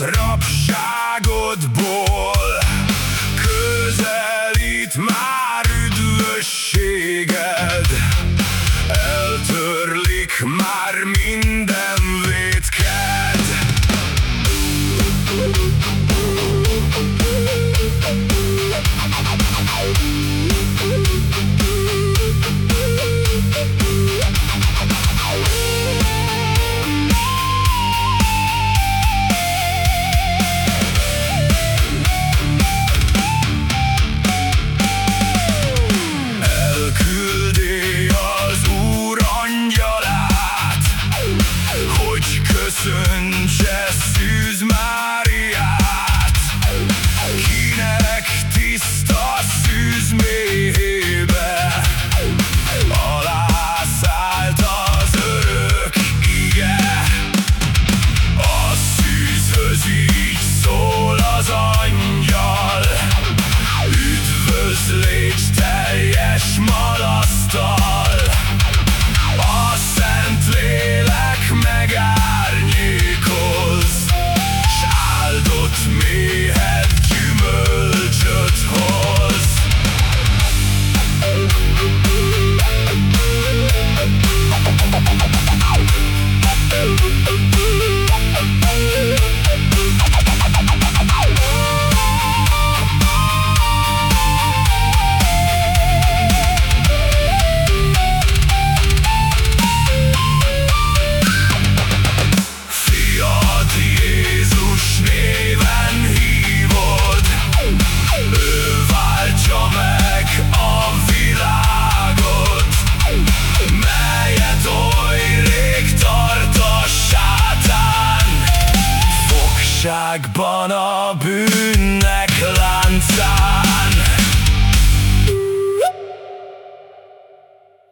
Srop. Action Fogságban a bűnnek láncán